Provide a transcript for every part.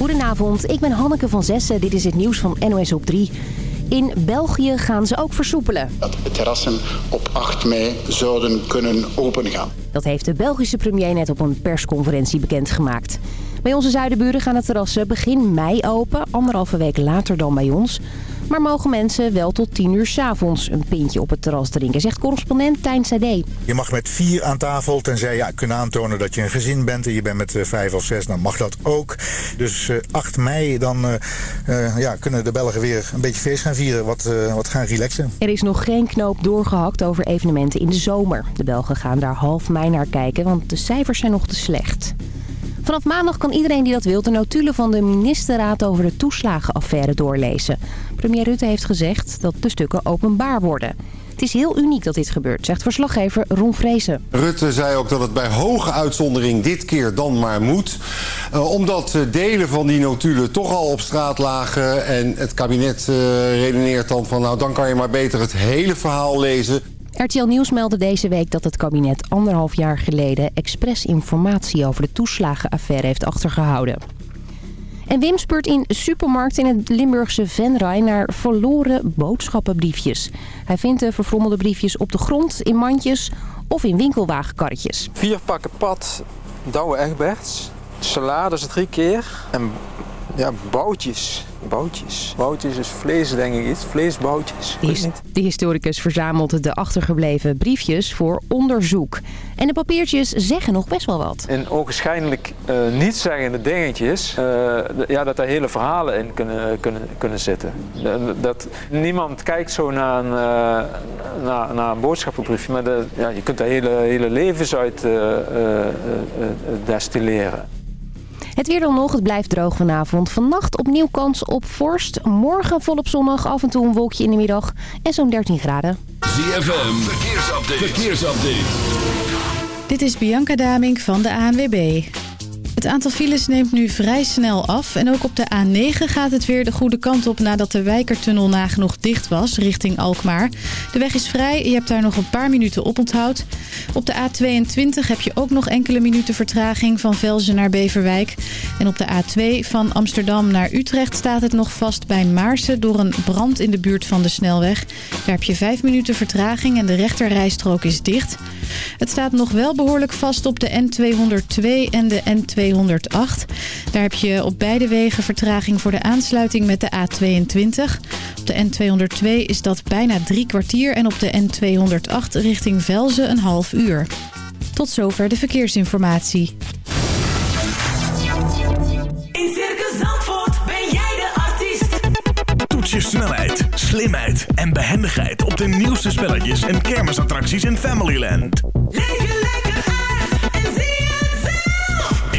Goedenavond, ik ben Hanneke van Zessen. Dit is het nieuws van NOS op 3. In België gaan ze ook versoepelen. Dat de terrassen op 8 mei zouden kunnen opengaan. Dat heeft de Belgische premier net op een persconferentie bekendgemaakt. Bij onze zuidenburen gaan de terrassen begin mei open, anderhalve week later dan bij ons. Maar mogen mensen wel tot 10 uur s'avonds een pintje op het terras drinken, zegt correspondent Tijn Sade. Je mag met vier aan tafel, tenzij je ja, kunt aantonen dat je een gezin bent en je bent met uh, vijf of zes, dan mag dat ook. Dus uh, 8 mei, dan uh, ja, kunnen de Belgen weer een beetje feest gaan vieren, wat, wat gaan relaxen. Er is nog geen knoop doorgehakt over evenementen in de zomer. De Belgen gaan daar half mei naar kijken, want de cijfers zijn nog te slecht. Vanaf maandag kan iedereen die dat wil de notulen van de ministerraad over de toeslagenaffaire doorlezen. Premier Rutte heeft gezegd dat de stukken openbaar worden. Het is heel uniek dat dit gebeurt, zegt verslaggever Ron Vrezen. Rutte zei ook dat het bij hoge uitzondering dit keer dan maar moet. Uh, omdat delen van die notulen toch al op straat lagen. En het kabinet uh, redeneert dan van nou dan kan je maar beter het hele verhaal lezen. RTL Nieuws meldde deze week dat het kabinet anderhalf jaar geleden... expres informatie over de toeslagenaffaire heeft achtergehouden. En Wim speurt in supermarkt in het Limburgse Venray naar verloren boodschappenbriefjes. Hij vindt de verfrommelde briefjes op de grond, in mandjes of in winkelwagenkarretjes. Vier pakken pad, Douwe Egberts, salades drie keer en ja, boutjes. Boutjes. Boutjes is vlees, denk ik iets. Vleesboutjes. De, de historicus verzamelt de achtergebleven briefjes voor onderzoek. En de papiertjes zeggen nog best wel wat. En ogenschijnlijk uh, niet zeggende dingetjes, uh, ja, dat er hele verhalen in kunnen, kunnen, kunnen zitten. Dat, dat niemand kijkt zo naar een, uh, naar, naar een boodschappenbriefje, maar de, ja, je kunt er hele, hele levens uit destilleren. Het weer dan nog, het blijft droog vanavond. Vannacht opnieuw kans op vorst. Morgen volop zonnig, af en toe een wolkje in de middag en zo'n 13 graden. ZFM, verkeersupdate. verkeersupdate. Dit is Bianca Damink van de ANWB. Het aantal files neemt nu vrij snel af. En ook op de A9 gaat het weer de goede kant op nadat de Wijkertunnel nagenoeg dicht was richting Alkmaar. De weg is vrij, je hebt daar nog een paar minuten op onthoud. Op de A22 heb je ook nog enkele minuten vertraging van Velzen naar Beverwijk. En op de A2 van Amsterdam naar Utrecht staat het nog vast bij Maarsen door een brand in de buurt van de snelweg. Daar heb je vijf minuten vertraging en de rechterrijstrook is dicht. Het staat nog wel behoorlijk vast op de N202 en de N208. Daar heb je op beide wegen vertraging voor de aansluiting met de A22. Op de N202 is dat bijna drie kwartier en op de N208 richting Velzen een half uur. Tot zover de verkeersinformatie. In Circus Zandvoort ben jij de artiest. Toets je snelheid, slimheid en behendigheid op de nieuwste spelletjes en kermisattracties in Familyland. Leef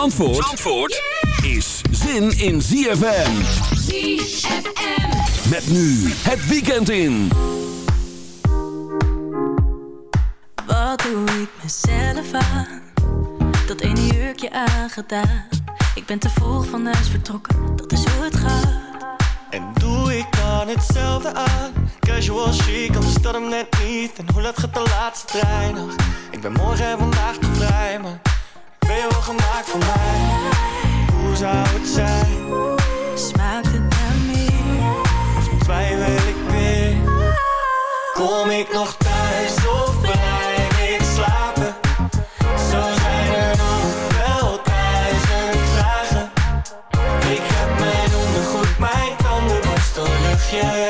Zin in Zandvoort, Zandvoort is zin in ZFM. ZFM. Met nu het weekend in. Wat doe ik mezelf aan? Dat ene jurkje aangedaan. Ik ben te vroeg van huis vertrokken, dat is hoe het gaat. En doe ik dan hetzelfde aan? Casual chic, anders dat hem net niet. En hoe laat gaat de laatste trein nog? Ik ben morgen en vandaag te vrij, maar eeuwig gemaakt van mij Hoe zou het zijn? Smaakt het naar meer? Of twijfel ik weer? Kom ik nog thuis of blijf ik slapen? Zo zijn er nog wel duizend vragen Ik heb mijn ondergoed, mijn tandenborstel, luchtje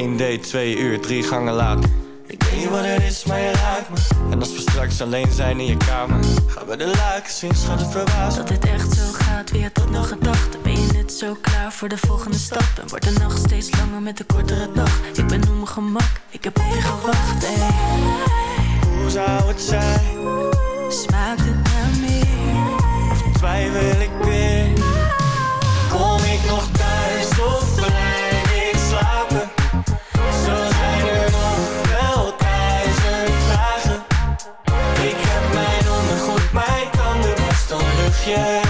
Eén date, twee uur, drie gangen laat Ik weet niet wat het is, maar je raakt me En als we straks alleen zijn in je kamer Ga bij de laken zien, schat het verbaasd Dat het echt zo gaat, wie had dat nog gedacht ben je net zo klaar voor de volgende stap En wordt de nacht steeds langer met de kortere dag Ik ben op mijn gemak, ik heb ingewacht. Hoe zou het zijn? Smaakt het naar meer? Of twijfel ik yeah.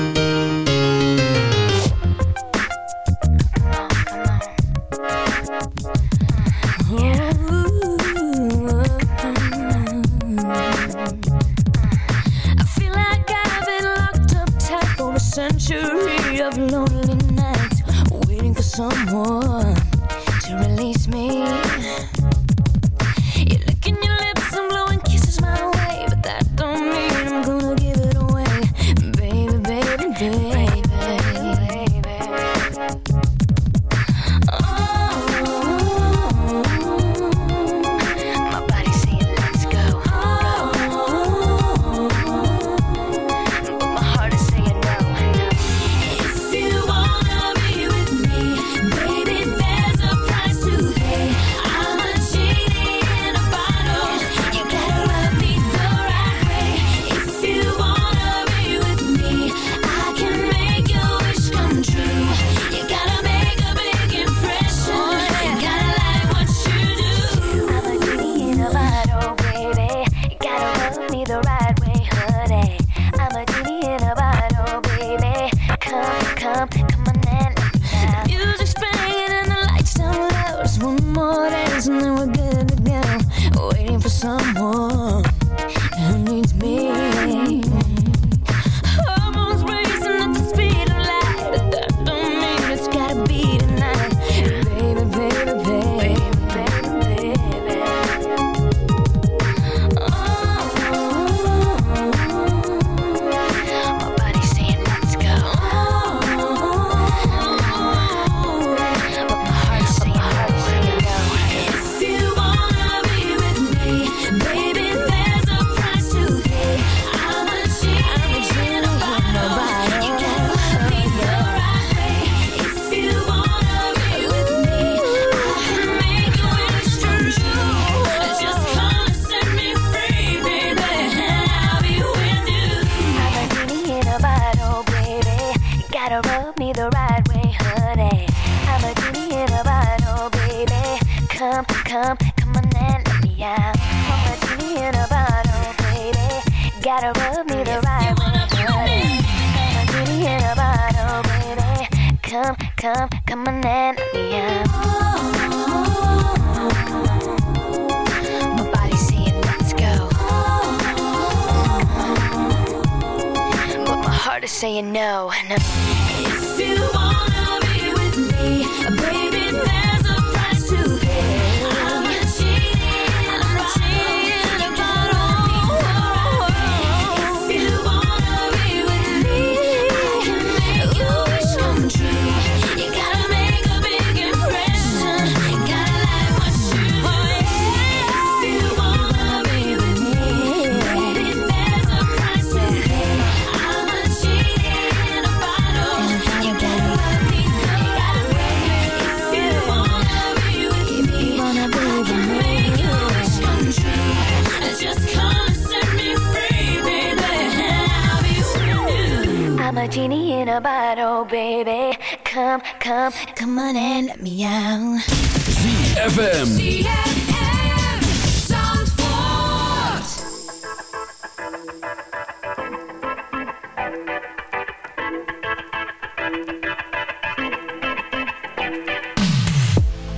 someone.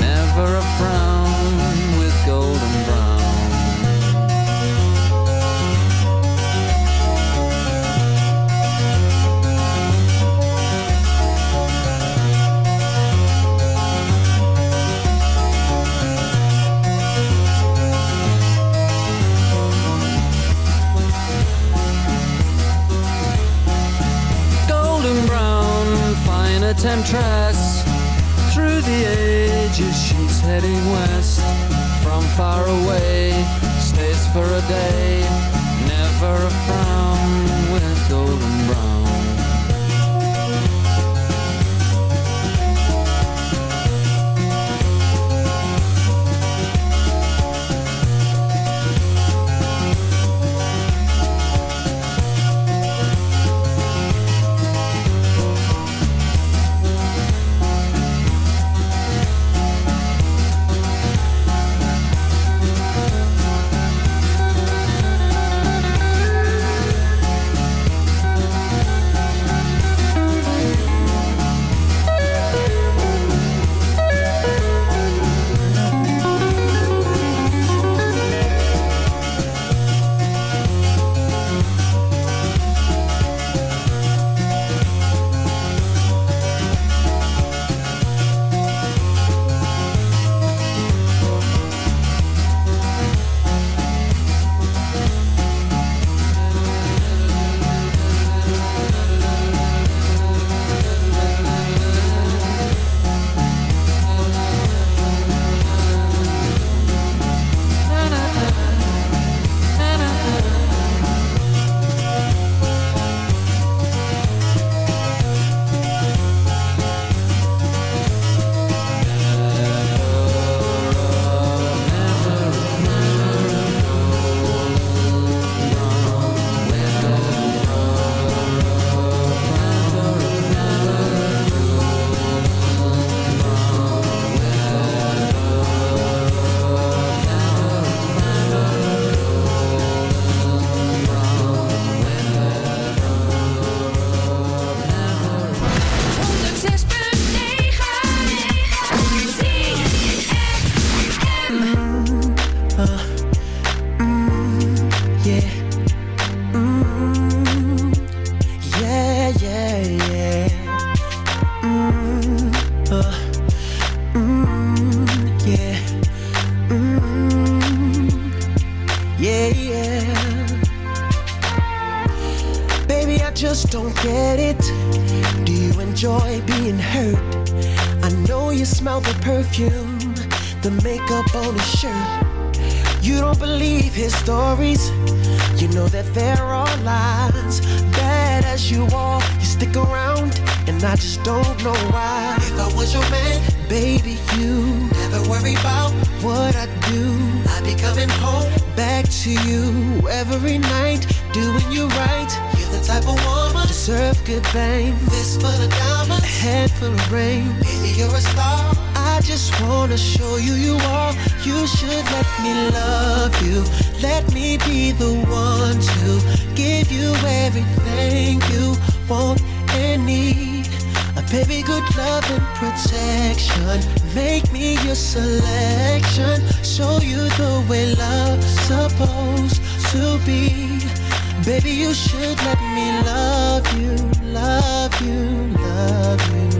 never a frown just don't know why. If I was your man, baby, you never worry about what I do. I'd be coming home back to you every night, doing you right. You're the type of woman deserve good things. Fist full of diamonds, a head full of rain. Baby, you're a star. I just wanna show you you are. You should let me love you. Let me be the one to give you everything you want and need. Baby, good love and protection. Make me your selection. Show you the way love's supposed to be. Baby, you should let me love you, love you, love you,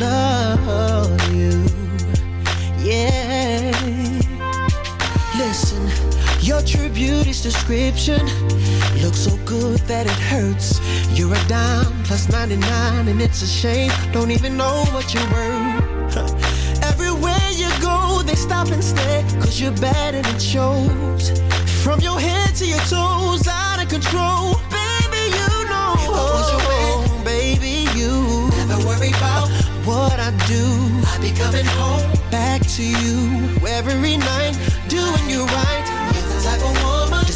love you. Yeah. Listen, your true beauty's description good that it hurts. You're a dime plus 99, and it's a shame. Don't even know what you're worth. Everywhere you go, they stop and stare, cause you're bad and it shows. From your head to your toes, out of control. Baby, you know. Was your man, baby, you never worry about what I do. I'll be coming home back to you every night, doing you right. You're the type of woman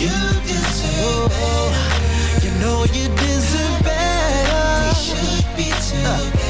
You deserve better. You know you deserve better. We should be together,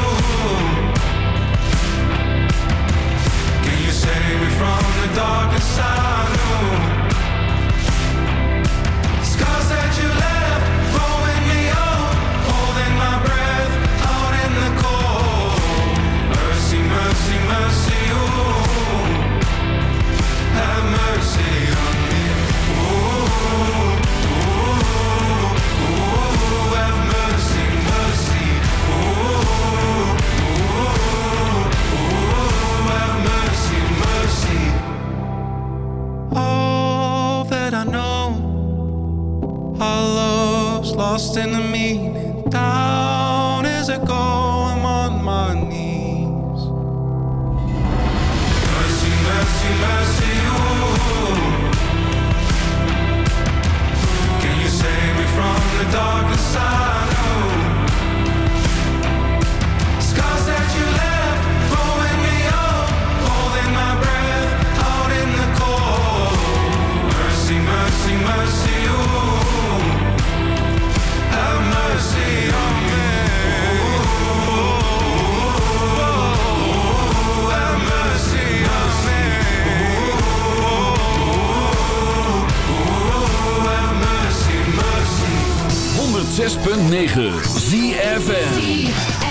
me from the darkest side was lost in the meaning. Down as I go, I'm on my knees. Mercy, mercy, mercy, ooh. Can you save me from the darkness I know? Scars that you left, rolling me up, holding my breath out in the cold. Mercy, mercy, mercy. 106.9 ZFN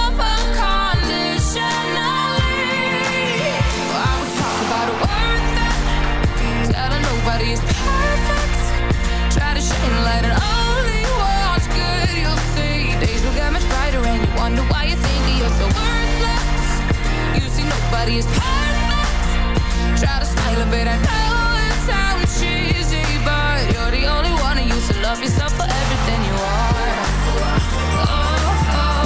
oh, oh,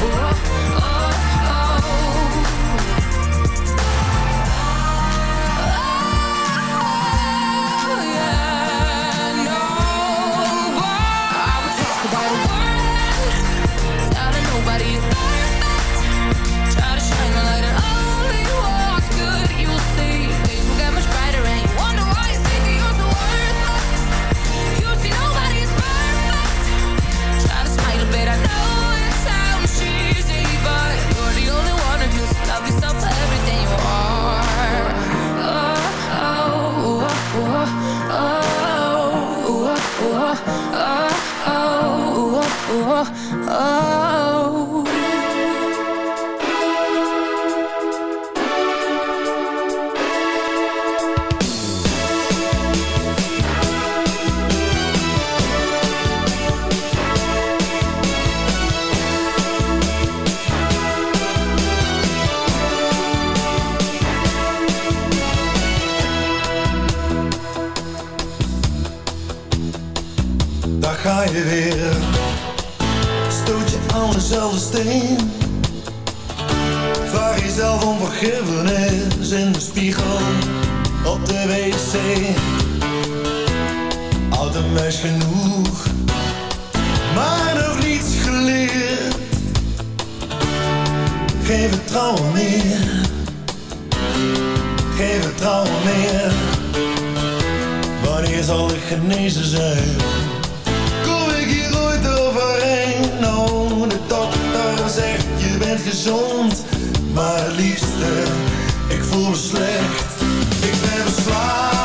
oh, oh, weer. Stoot je aan dezelfde steen. Vraag jezelf om vergiffenis in de spiegel op de wc. Oud en meis genoeg, maar nog niets geleerd. Geen vertrouwen meer, geen vertrouwen meer. Wanneer zal ik genezen zijn? Maar liefste, ik voel me slecht. Ik ben verslaafd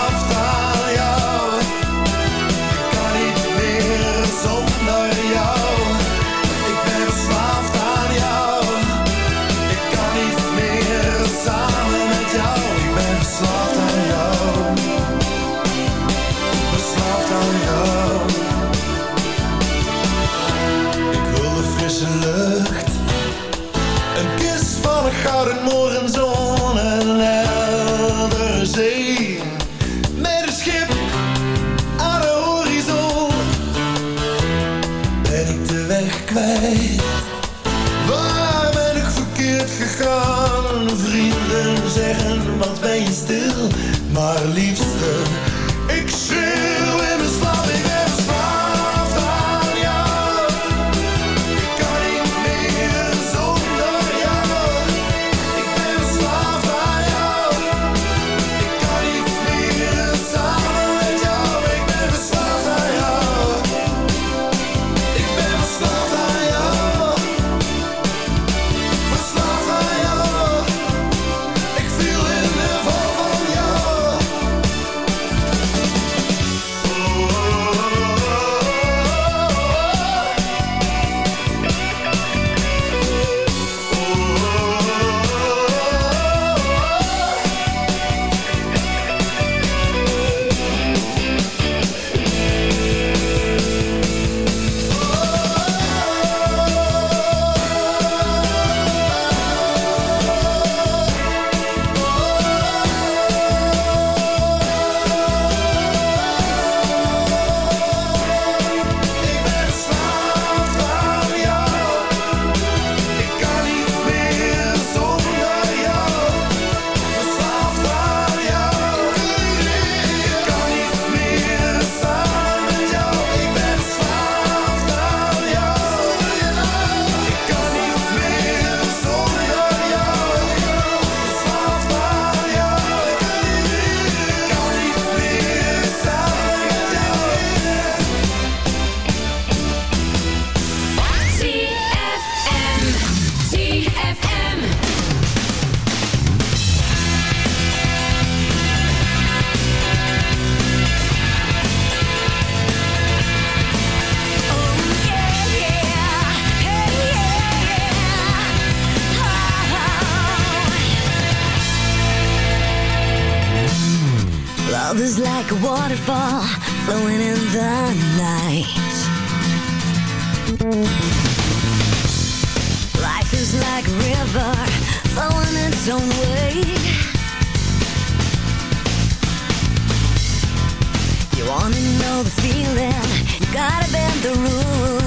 own way. You wanna know the feeling? You gotta bend the rules.